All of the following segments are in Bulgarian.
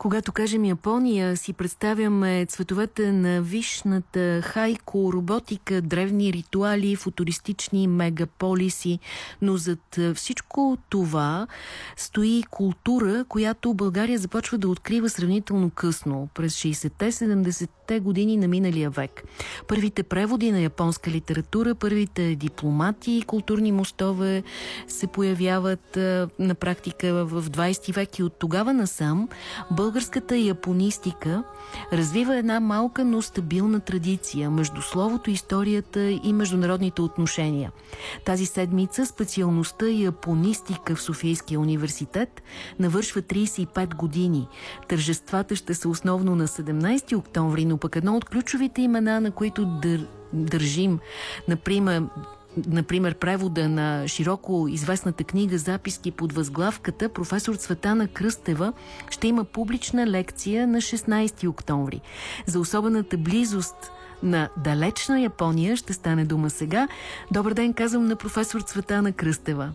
Когато кажем Япония, си представяме цветовете на вишната, хайко, роботика, древни ритуали, футуристични мегаполиси. Но зад всичко това стои култура, която България започва да открива сравнително късно, през 60-те, 70-те години на миналия век. Първите преводи на японска литература, първите дипломати и културни мостове се появяват на практика в 20 век и от тогава насам Българската японистика развива една малка, но стабилна традиция между словото, историята и международните отношения. Тази седмица специалността японистика в Софийския университет навършва 35 години. Тържествата ще са основно на 17 октомври, но пък едно от ключовите имена, на които дър, държим, например, например, превода на широко известната книга Записки под възглавката, професор Цветана Кръстева ще има публична лекция на 16 октомври. За особената близост на далечна Япония ще стане дума сега. Добър ден, казвам на професор Цветана Кръстева.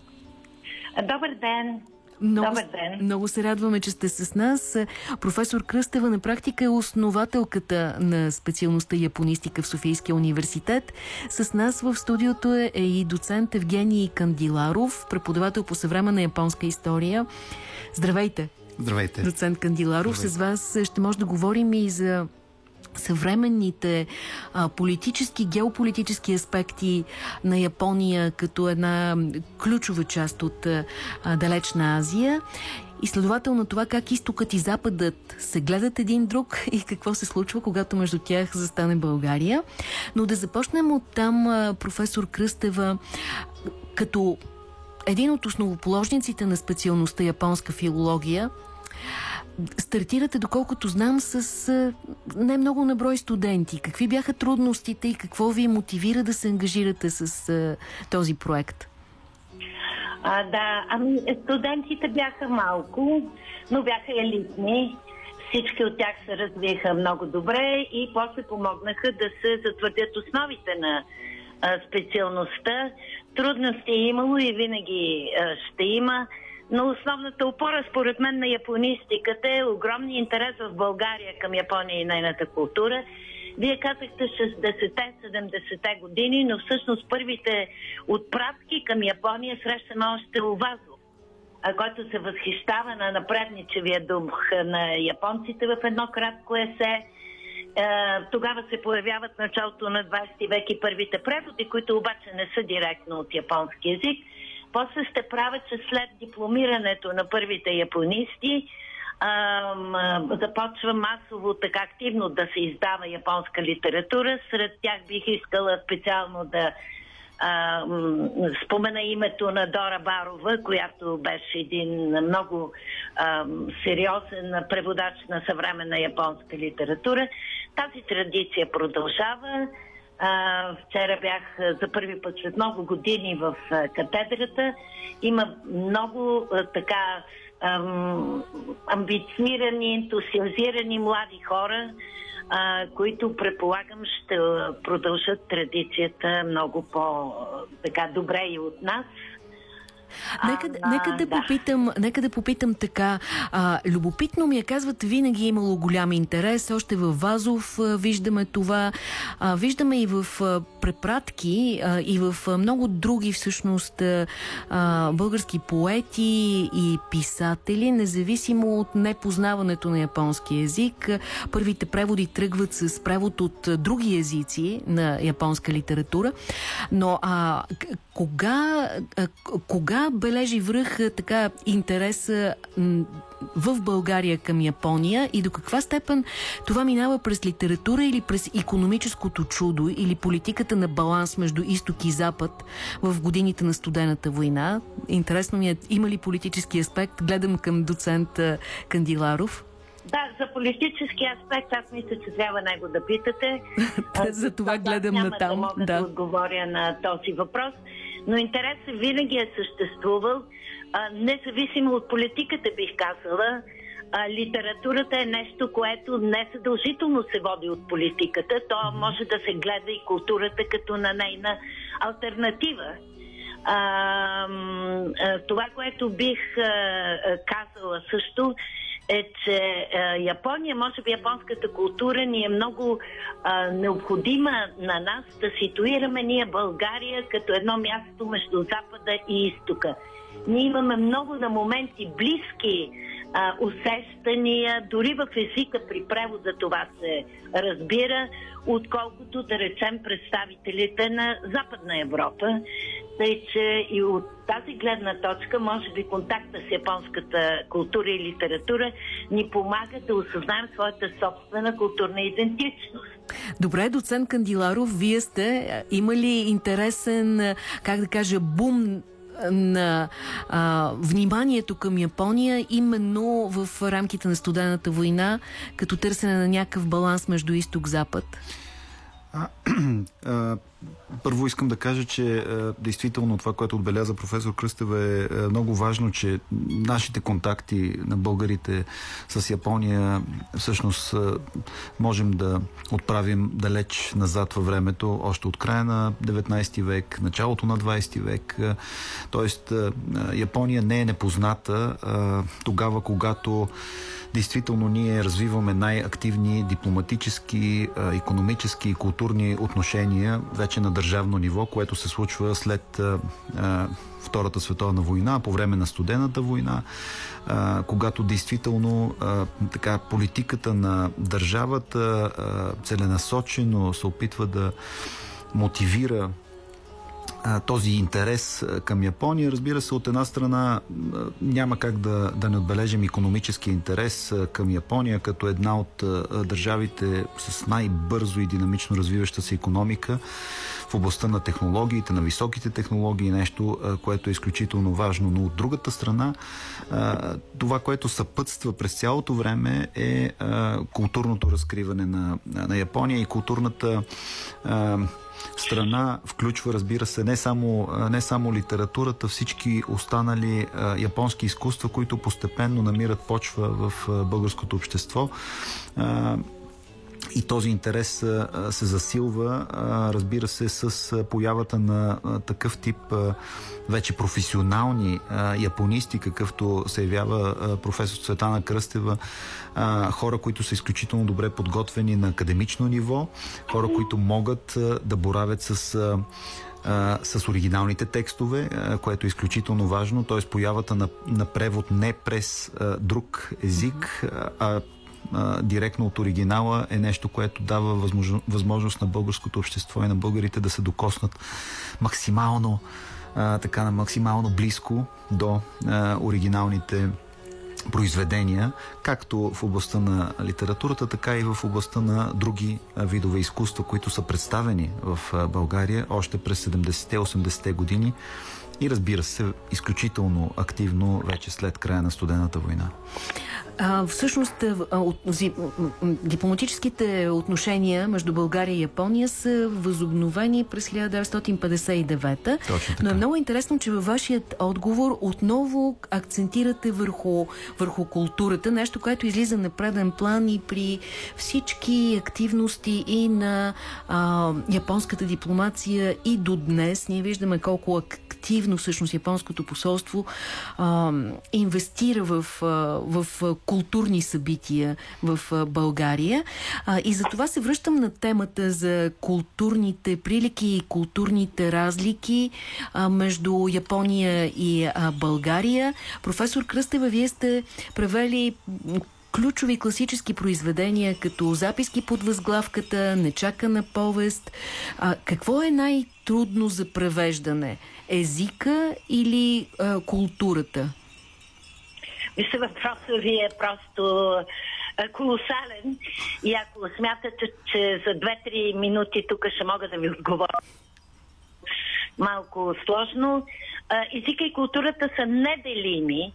Добър ден! Много, Добър ден. много се радваме, че сте с нас. Професор Кръстева на практика е основателката на специалността японистика в Софийския университет. С нас в студиото е, е и доцент Евгений Кандиларов, преподавател по съвременна японска история. Здравейте! Здравейте! Доцент Кандиларов, Здравейте. с вас ще може да говорим и за съвременните а, политически, геополитически аспекти на Япония като една ключова част от а, Далечна Азия и следователно това как изтокът и западът се гледат един друг и какво се случва, когато между тях застане България. Но да започнем от там, професор Кръстева, като един от основоположниците на специалността японска филология, стартирате, доколкото знам, с не много наброй студенти. Какви бяха трудностите и какво ви мотивира да се ангажирате с а, този проект? А, да, ами студентите бяха малко, но бяха елитни. Всички от тях се развиха много добре и после помогнаха да се затвърдят основите на а, специалността. Трудности е имало и винаги а, ще има. Но основната опора, според мен, на японистиката е огромния интерес в България към Япония и нейната култура. Вие казахте 60-те, 70-те години, но всъщност първите отпратки към Япония срещаме още у Вазов, който се възхищава на напредничевия дух на японците в едно кратко есе. Тогава се появяват началото на 20 век и първите преводи, които обаче не са директно от японски язик после сте права, че след дипломирането на първите японисти започва масово така активно да се издава японска литература. Сред тях бих искала специално да а, спомена името на Дора Барова, която беше един много а, сериозен преводач на съвременна японска литература. Тази традиция продължава. Вчера бях за първи път след много години в катедрата. Има много така ам, амбицирани, ентусиазирани млади хора, а, които предполагам ще продължат традицията много по-добре добре и от нас. Нека, а, нека, да, да. Попитам, нека да попитам така. А, любопитно ми е, казват, винаги е имало голям интерес. Още във Вазов а, виждаме това. А, виждаме и в а, препратки а, и в а, много други всъщност а, български поети и писатели, независимо от непознаването на японски язик. Първите преводи тръгват с превод от други езици на японска литература. Но а, кога, а, кога бележи връх така интереса в България към Япония и до каква степен това минава през литература или през економическото чудо или политиката на баланс между изток и запад в годините на студената война? Интересно ми е, има ли политически аспект? Гледам към доцент Кандиларов. Да, за политически аспект аз мисля, че трябва него да питате. за това гледам на там. Да, да отговоря на този въпрос но интересът винаги е съществувал, а, независимо от политиката, бих казала. А, литературата е нещо, което не съдължително се води от политиката. То може да се гледа и културата като на нейна альтернатива. А, това, което бих а, казала също, е, че а, Япония, може би японската култура ни е много а, необходима на нас да ситуираме ние България като едно място между Запада и Изтока. Ние имаме много на моменти близки а, усещания, дори в езика при превода това се разбира, отколкото да речем представителите на Западна Европа. Тъй, че и от тази гледна точка, може би контакта с японската култура и литература ни помага да осъзнаем своята собствена културна идентичност. Добре, доцент Кандиларов, вие сте имали интересен, как да кажа, бум на а, вниманието към Япония именно в рамките на студената война, като търсене на някакъв баланс между изток-запад? Първо искам да кажа, че действително това, което отбеляза професор Кръстева е много важно, че нашите контакти на българите с Япония всъщност можем да отправим далеч назад във времето, още от края на 19 век, началото на 20 век. Тоест, Япония не е непозната тогава, когато действително ние развиваме най-активни дипломатически, економически и културни отношения вече на държавно ниво, което се случва след Втората световна война, по време на студената война, когато действително така политиката на държавата целенасочено се опитва да мотивира този интерес към Япония. Разбира се, от една страна няма как да, да не отбележим економически интерес към Япония като една от държавите с най-бързо и динамично развиваща се економика областта на технологиите, на високите технологии, нещо, което е изключително важно. Но от другата страна, това, което съпътства през цялото време е културното разкриване на, на Япония и културната страна включва, разбира се, не само, не само литературата, всички останали японски изкуства, които постепенно намират почва в българското общество. И този интерес се засилва, разбира се, с появата на такъв тип вече професионални японисти, какъвто се явява професор Цветана Кръстева, хора, които са изключително добре подготвени на академично ниво, хора, които могат да боравят с с оригиналните текстове, което е изключително важно, т.е. появата на, на превод не през а, друг език, а а, директно от оригинала е нещо, което дава възможно, възможност на българското общество и на българите да се докоснат максимално а, така на максимално близко до а, оригиналните произведения, както в областта на литературата, така и в областта на други видове изкуства, които са представени в България още през 70-80-те години и разбира се, изключително активно вече след края на студената война. А, всъщност, от, дипломатическите отношения между България и Япония са възобновени през 1959 Но е много интересно, че във вашият отговор отново акцентирате върху, върху културата, нещо, което излиза на преден план и при всички активности и на а, японската дипломация и до днес. Ние виждаме колко активно всъщност японското посолство а, инвестира в, а, в културни събития в България. А, и за това се връщам на темата за културните прилики и културните разлики а, между Япония и а, България. Професор Кръстева, вие сте превели ключови класически произведения, като записки под възглавката, нечакана повест. А, какво е най-трудно за превеждане? Езика или а, културата? Мисля, въпросът ви е просто колосален и ако смятате, че за 2-3 минути тук ще мога да ви отговоря малко сложно. Езика и културата са неделими.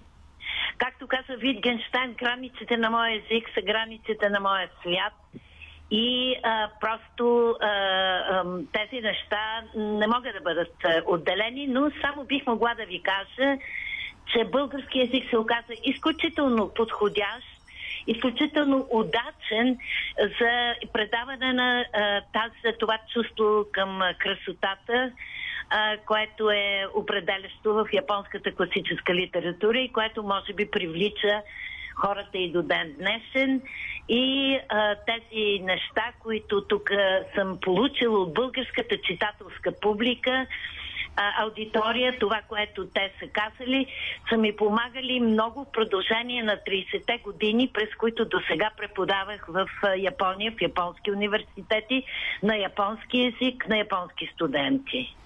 Както каза Витгенштайн, границите на моя език са границите на моя свят. И а, просто а, а, тези неща не могат да бъдат отделени, но само бих могла да ви кажа, че български язик се оказа изключително подходящ, изключително удачен за предаване на тази, това чувство към красотата, което е определящо в японската класическа литература и което може би привлича хората и до ден днешен. И а, тези неща, които тук съм получила от българската читателска публика, а, аудитория, това, което те са казали, са ми помагали много в продължение на 30-те години, през които до сега преподавах в Япония, в японски университети, на японски язик, на японски студенти.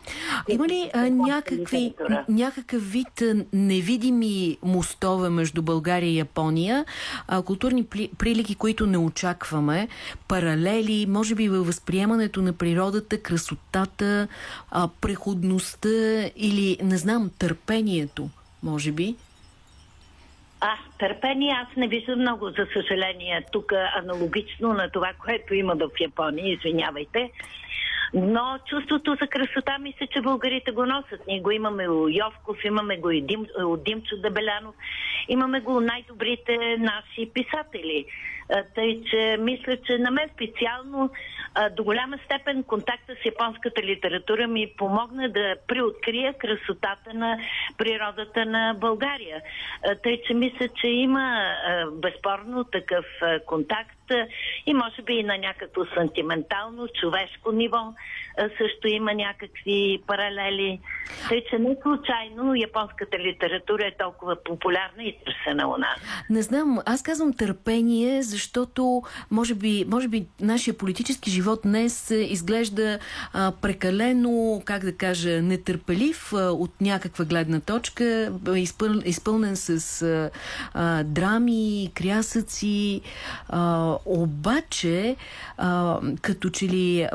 Има ли а, някакви, някакъв вид невидими мостове между България и Япония, а, културни прилики, които не очакваме, паралели, може би във възприемането на природата, красотата, а, преходността или, не знам, търпението, може би? А, търпение аз не виждам много, за съжаление, тук аналогично на това, което има в Япония, извинявайте. Но чувството за красота мисля, че българите го носят. Ние го имаме у Йовков, имаме го и Дим, от Димчо Дебелянов, имаме го най-добрите наши писатели. Тъй, че мисля, че на мен специално до голяма степен контакта с японската литература ми помогна да приоткрия красотата на природата на България. Тъй, че мисля, че има безспорно такъв контакт и може би и на някакво сантиментално, човешко ниво също има някакви паралели. Тъй, че не случайно японската литература е толкова популярна и търсена у нас. Не знам, аз казвам търпение, защото може би, може би нашия политически живот днес изглежда а, прекалено, как да кажа, нетърпелив а, от някаква гледна точка, изпъл, изпълнен с а, а, драми, крясъци, а, обаче а, като че ли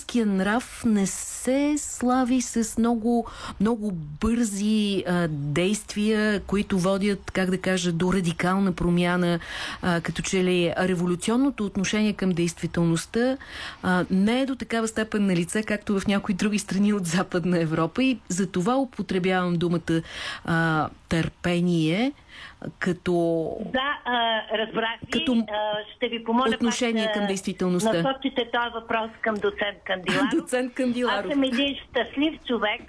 българския нрав не се слави с много, много бързи а, действия, които водят, как да кажа, до радикална промяна, а, като че ли революционното отношение към действителността а, не е до такава степен на лице, както в някои други страни от Западна Европа. И за това употребявам думата а, търпение като... Да, а, разбрах ви. Като а, ще ви помоля отношение пак, към действителността. Насочите този въпрос към доцент Кандиларов. доцент Кандиларов. Аз съм един щастлив човек,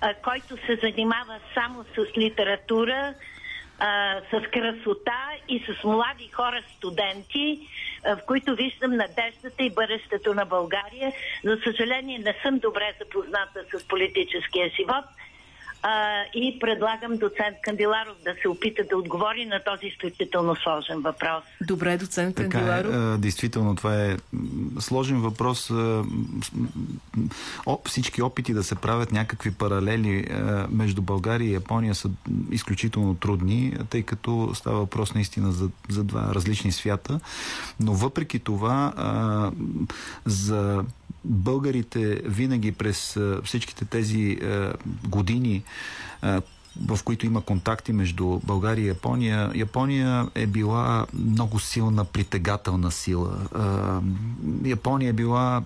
а, който се занимава само с литература, а, с красота и с млади хора, студенти, а, в които виждам надеждата и бъдещето на България. За съжаление не съм добре запозната с политическия живот – а, и предлагам доцент Кандиларов да се опита да отговори на този изключително сложен въпрос. Добре, доцент така е, Кандиларов. Е, действително, това е сложен въпрос. О, всички опити да се правят някакви паралели е, между България и Япония са изключително трудни, тъй като става въпрос наистина за, за два различни свята. Но въпреки това, за българите винаги през всичките тези години, в които има контакти между България и Япония, Япония е била много силна притегателна сила. Япония е била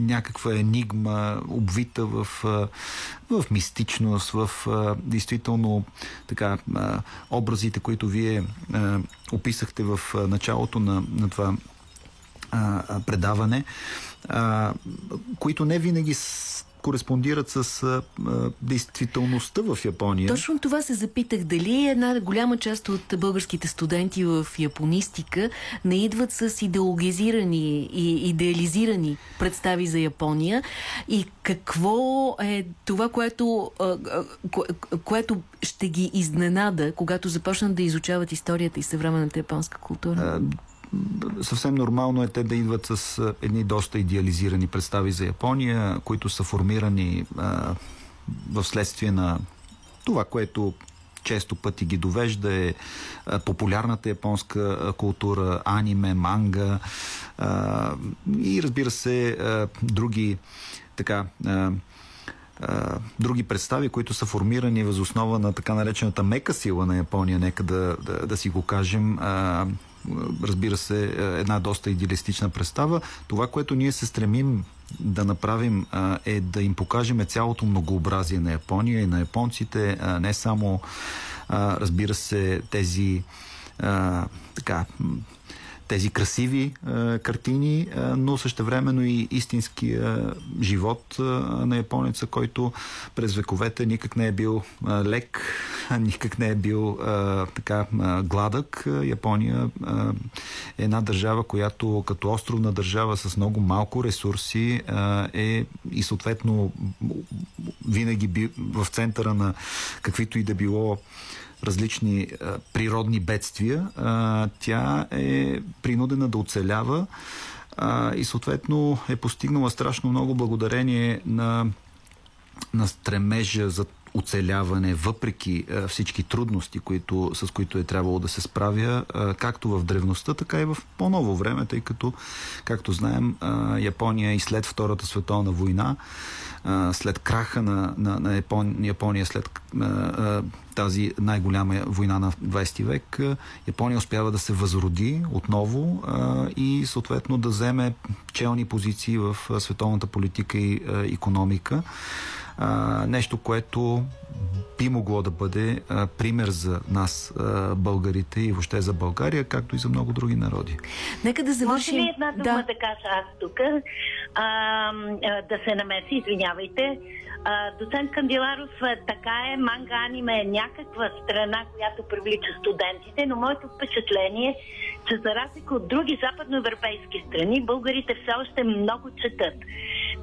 някаква енигма, обвита в, в мистичност, в действително така образите, които вие описахте в началото на, на това предаване а, които не винаги кореспондират с а, а, действителността в Япония. Точно това се запитах. Дали една голяма част от българските студенти в японистика не идват с идеологизирани и идеализирани представи за Япония и какво е това, което, а, кое, което ще ги изненада, когато започнат да изучават историята и съвременната японска култура? Съвсем нормално е те да идват с едни доста идеализирани представи за Япония, които са формирани а, в следствие на това, което често пъти ги довежда е популярната японска култура, аниме, манга а, и разбира се а, други така а, други представи, които са формирани въз основа на така наречената мека сила на Япония, нека да, да, да си го кажем, разбира се, е, една доста идеалистична представа. Това, което ние се стремим да направим е да им покажем цялото многообразие на Япония и на японците, не само разбира се тези така тези красиви а, картини, а, но същевременно и истинския живот а, на японеца, който през вековете никак не е бил а, лек, никак не е бил а, така а, гладък. Япония а, е една държава, която като островна държава с много малко ресурси а, е и съответно винаги би в центъра на каквито и да било различни а, природни бедствия, а, тя е принудена да оцелява а, и съответно е постигнала страшно много благодарение на, на стремежа за оцеляване, въпреки а, всички трудности, които, с които е трябвало да се справя, а, както в древността, така и в по-ново време, тъй като, както знаем, а, Япония и след Втората световна война, след краха на, на, на Япония, след тази най-голяма война на 20 век, Япония успява да се възроди отново и съответно да вземе челни позиции в световната политика и економика. А, нещо, което би могло да бъде а, пример за нас, а, българите и въобще за България, както и за много други народи. Нека да завършим... Може ли една дума да, да кажа аз тук? А, да се намеси, извинявайте. А, доцент Кандиларов, така е, манга аниме е някаква страна, която привлича студентите, но моето впечатление е, че за разлика от други западноевропейски страни, българите все още много четат.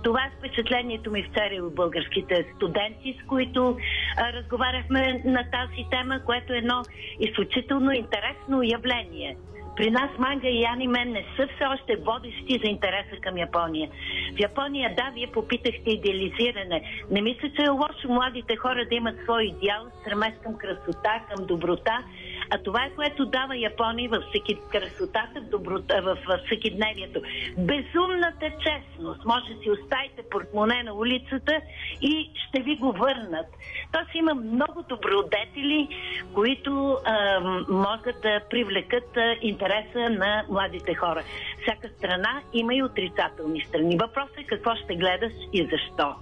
Това е впечатлението ми вчера от българските студенти, с които а, разговаряхме на тази тема, което е едно изключително интересно явление. При нас манга и аниме не са все още водещи за интереса към Япония. В Япония, да, вие попитахте идеализиране. Не мисля, че е лошо младите хора да имат свой идеал, стремеж към красота, към доброта, а това е което дава Япония във всеки красотата, в, доброта, в, в всекидневието. Безумната честност. Може си оставите портмоне на улицата и ще ви го върнат. Тоест има много добродетели, които а, могат да привлекат а, интереса на младите хора. Всяка страна има и отрицателни страни. Въпросът е какво ще гледаш и защо.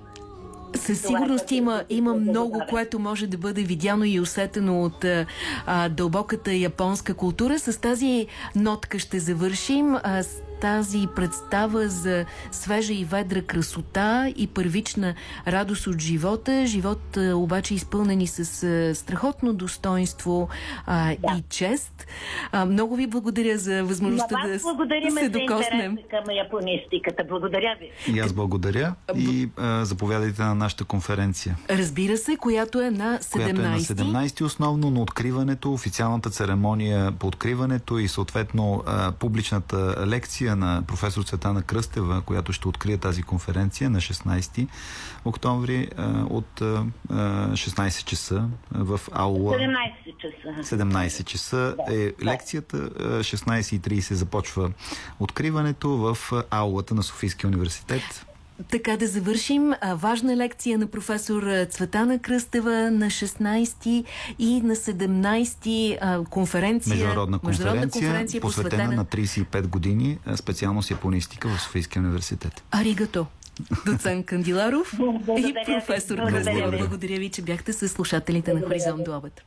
Със сигурност има, има много, което може да бъде видяно и усетено от а, дълбоката японска култура. С тази нотка ще завършим. А, тази представа за свежа и ведра красота и първична радост от живота. Живот обаче изпълнени с страхотно достоинство а, да. и чест. А, много ви благодаря за възможността да се докоснем. към японистиката. Благодаря ви. И аз благодаря и а, заповядайте на нашата конференция. Разбира се, която е на 17. Която е на 17 основно, но откриването, официалната церемония по откриването и съответно а, публичната лекция на професор Цветана Кръстева, която ще открие тази конференция на 16 октомври от 16 часа в аула. 17 часа. 17 часа е лекцията, 16.30 започва откриването в аулата на Софийския университет. Така да завършим. Важна лекция на професор Цветана Кръстева на 16 и на 17 конференция. Международна конференция, международна конференция посветена, посветена на 35 години специалност японистика в Софийския университет. Аригато. Доцент Кандиларов и професор Кръстева. Благодаря ви, че бяхте с слушателите на Хоризонт до обед.